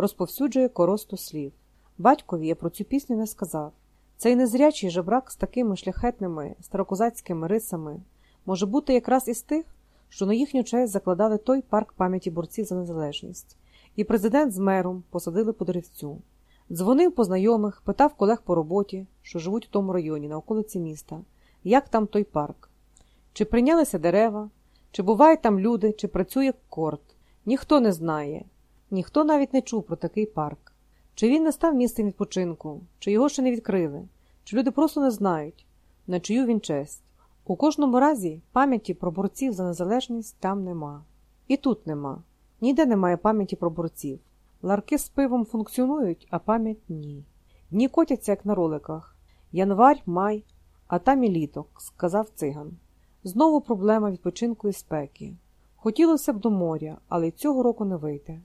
розповсюджує коросту слів. Батькові я про цю пісню не сказав. Цей незрячий жебрак з такими шляхетними старокозацькими рисами може бути якраз із тих, що на їхню честь закладали той парк пам'яті борців за незалежність, і президент з мером посадили по деревцю. Дзвонив по знайомих, питав колег по роботі, що живуть в тому районі, на околиці міста, як там той парк, чи прийнялися дерева, чи бувають там люди, чи працює корт. Ніхто не знає, ніхто навіть не чув про такий парк. Чи він не став місцем відпочинку, чи його ще не відкрили, чи люди просто не знають, на чию він честь. У кожному разі пам'яті про борців за незалежність там нема. І тут нема. Ніде немає пам'яті про борців. Ларки з пивом функціонують, а пам'ять ні. Дні котяться, як на роликах. Январь, май, а там і літо, сказав циган. Знову проблема відпочинку і спеки. Хотілося б до моря, але цього року не вийде.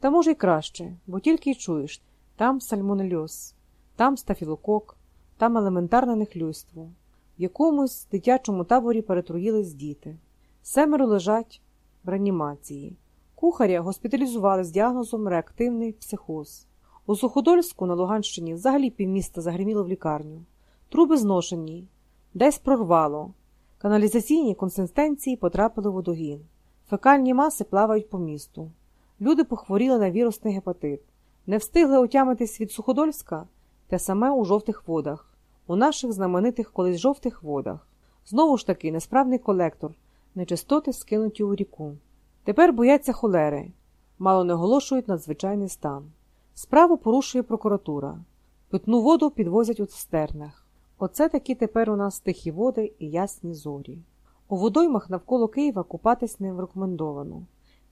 Та може й краще, бо тільки й чуєш там сальмонельоз, там стафілокок, там елементарне нехлюйство. В якомусь дитячому таборі перетруїлись діти. Семеро лежать в реанімації. Кухаря госпіталізували з діагнозом реактивний психоз. У Суходольську на Луганщині взагалі півміста загриміло в лікарню. Труби зношені, десь прорвало. Каналізаційні консистенції потрапили в водогін. Фекальні маси плавають по місту. Люди похворіли на вірусний гепатит. Не встигли отямитись від Суходольська те саме у жовтих водах, у наших знаменитих колись жовтих водах. Знову ж таки, несправний колектор, нечистоти скинуті у ріку. Тепер бояться холери, мало не оголошують надзвичайний стан. Справу порушує прокуратура. Питну воду підвозять у цистернах. Оце такі тепер у нас тихі води і ясні зорі. У водоймах навколо Києва купатись не рекомендовано.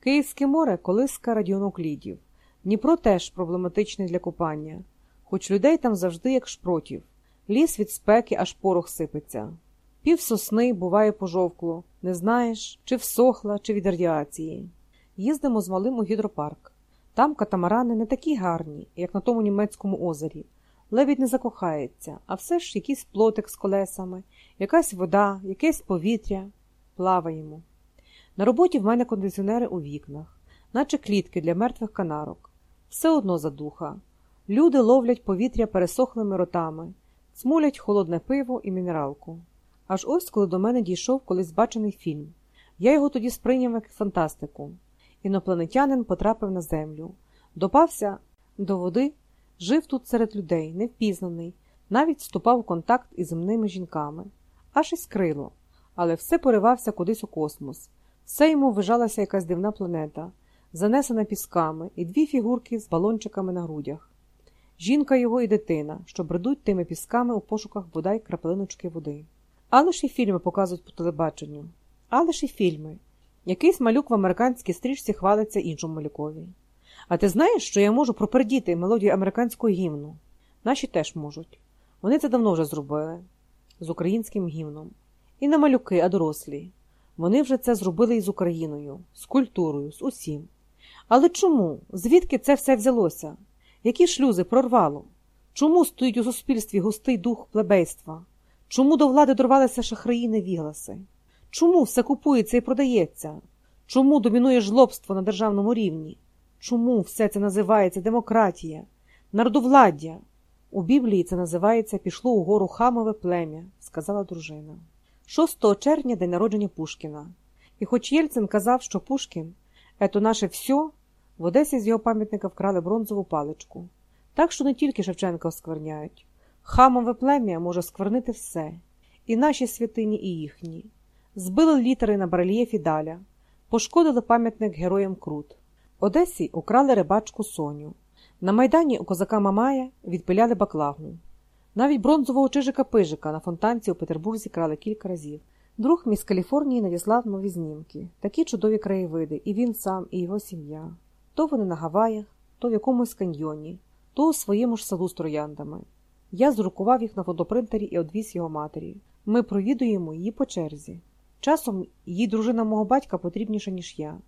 Київське море колиска радіонуклідів. Дніпро теж проблематичний для купання, хоч людей там завжди як шпротів. Ліс від спеки аж порох сипеться. Пів сосни буває пожовкло, не знаєш, чи всохла, чи від радіації. Їздимо з малим у гідропарк. Там катамарани не такі гарні, як на тому німецькому озері. Левідь не закохається, а все ж якийсь плотик з колесами, якась вода, якесь повітря. Плаваємо. На роботі в мене кондиціонери у вікнах, наче клітки для мертвих канарок. Все одно задуха. Люди ловлять повітря пересохлими ротами, смулять холодне пиво і мінералку. Аж ось коли до мене дійшов колись бачений фільм. Я його тоді сприйняв як фантастику. Інопланетянин потрапив на землю, допався до води, жив тут серед людей, невпізнаний, навіть вступав у контакт із земними жінками, аж і скрило, але все поривався кудись у космос. Все йому ввижалася якась дивна планета, занесена пісками, і дві фігурки з балончиками на грудях. Жінка його і дитина, що бредуть тими пісками у пошуках бодай крапелиночки води. Але ж і фільми показують по телебаченню. Але ж і фільми. Якийсь малюк в американській стрічці хвалиться іншому малюкові. А ти знаєш, що я можу пропердіти мелодію американського гімну? Наші теж можуть. Вони це давно вже зробили з українським гімном. І не малюки, а дорослі. Вони вже це зробили і з Україною, з культурою, з усім. Але чому? Звідки це все взялося? Які шлюзи прорвало? Чому стоїть у суспільстві густий дух плебейства? Чому до влади дорвалися шахраї невігласи? Чому все купується і продається? Чому домінує жлобство на державному рівні? Чому все це називається демократія, народовладдя? У Біблії це називається пішло угору хамове плем'я, сказала дружина. 6 червня день народження Пушкіна. І хоч Єльцин казав, що Пушкін ето наше все, в Одесі з його пам'ятника вкрали бронзову паличку. Так що не тільки Шевченка оскверняють. Хамове плем'я може сквернити все, і наші святині, і їхні. Збили літери на барельєфі Даля, пошкодили пам'ятник героям Крут. Одесі украли рибачку Соню. На майдані у козака Мамая відпиляли баклагу. Навіть бронзового чижика пижика на фонтанці у Петербурзі крали кілька разів. Друг міс Каліфорнії надіслав нові знімки, такі чудові краєвиди, і він сам, і його сім'я. То вони на Гаваях, то в якомусь каньйоні, то у своєму ж саду з трояндами. Я зрукував їх на фотопринтері і одвіз його матері. Ми провідуємо її по черзі. Часом їй дружина мого батька потрібніша, ніж я.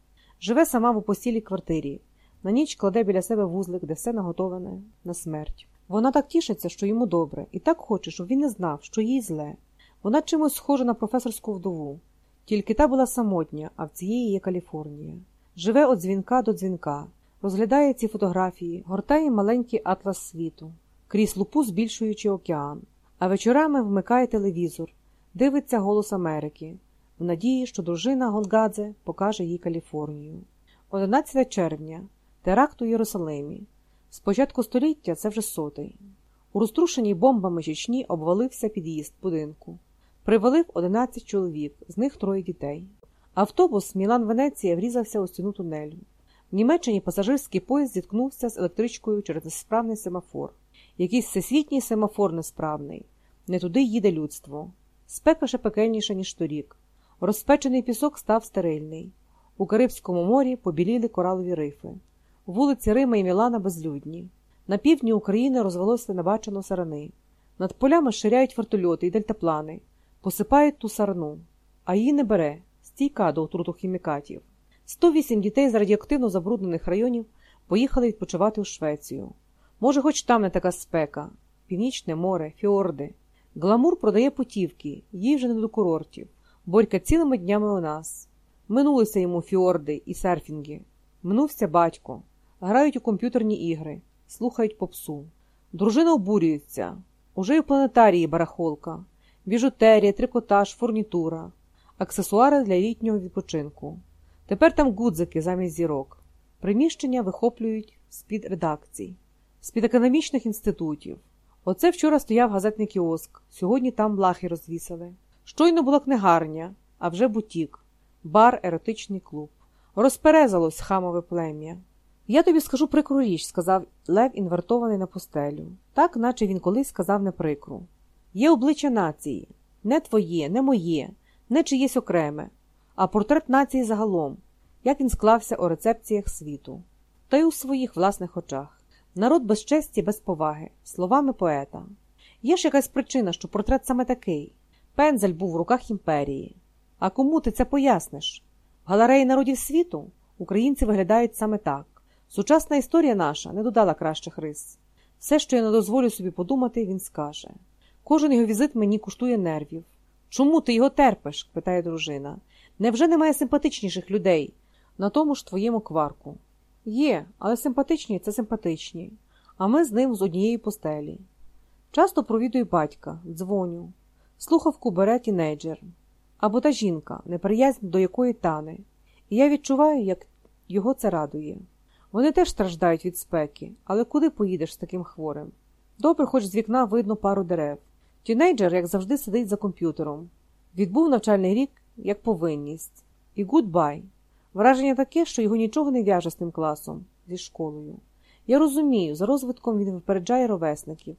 Живе сама в опостілій квартирі. На ніч кладе біля себе вузлик, де все наготоване на смерть. Вона так тішиться, що йому добре, і так хоче, щоб він не знав, що їй зле. Вона чимось схожа на професорську вдову. Тільки та була самотня, а в цієї є Каліфорнія. Живе від дзвінка до дзвінка, розглядає ці фотографії, гортає маленький атлас світу, крізь лупу збільшуючи океан, а вечорами вмикає телевізор, дивиться голос Америки, в надії, що дружина Гонгадзе покаже їй Каліфорнію. 11 червня, теракт у Єрусалимі. З початку століття це вже сотий. У розтрушеній бомбами Чечні обвалився під'їзд будинку. Привалив 11 чоловік, з них троє дітей. Автобус Мілан Венеція врізався у стіну тунелю. В Німеччині пасажирський поїзд зіткнувся з електричкою через несправний семафор. Якийсь всесвітній семафор несправний. Не туди їде людство. Спека ще пекельніша, ніж торік. Розпечений пісок став стерильний. У Карибському морі побіліли коралові рифи. Вулиці Рима і Мілана безлюдні. На півдні України розвелося небачено сарани. Над полями ширяють вертольоти і дельтаплани, посипають ту сарну, а її не бере стійка до отруту хімікатів. 108 дітей з радіоактивно забруднених районів поїхали відпочивати у Швецію. Може, хоч там не така спека, північне море, фіорди. Гламур продає путівки, їй вже не до курортів. Борька цілими днями у нас. Минулися йому фіорди і серфінги. Минувся батько. Грають у комп'ютерні ігри, слухають попсу. Дружина обурюється. Уже й у планетарії барахолка, біжутерія, трикотаж, фурнітура, аксесуари для літнього відпочинку. Тепер там гудзики замість зірок. Приміщення вихоплюють з-під редакцій, з-під економічних інститутів. Оце вчора стояв газетний кіоск, сьогодні там лахи розвісили. Щойно була книгарня, а вже бутік, бар, еротичний клуб. Розперезалось хамове плем'я. Я тобі скажу прикру річ, сказав Лев, інвертований на пустелю, так наче він колись сказав не прикру. Є обличчя нації, не твоє, не моє, не чиєсь окреме, а портрет нації загалом, як він склався у рецепціях світу, та й у своїх власних очах. Народ без честі, без поваги, словами поета. Є ж якась причина, що портрет саме такий. Пензель був в руках імперії. А кому ти це поясниш? В галереї народів світу українці виглядають саме так. Сучасна історія наша не додала кращих рис. Все, що я не дозволю собі подумати, він скаже. Кожен його візит мені коштує нервів. Чому ти його терпиш? питає дружина. Невже немає симпатичніших людей на тому ж твоєму кварку? Є, але симпатичні це симпатичні, а ми з ним з однієї постелі. Часто провідую батька, дзвоню. Слухавку бере тінейджер. Або та жінка, неприязнь до якої тане, і я відчуваю, як його це радує. Вони теж страждають від спеки, але куди поїдеш з таким хворим? Добре, хоч з вікна видно пару дерев. Тінейджер, як завжди, сидить за комп'ютером. Відбув навчальний рік як повинність. І goodbye. Враження таке, що його нічого не в'яже з тим класом, зі школою. Я розумію, за розвитком він випереджає ровесників,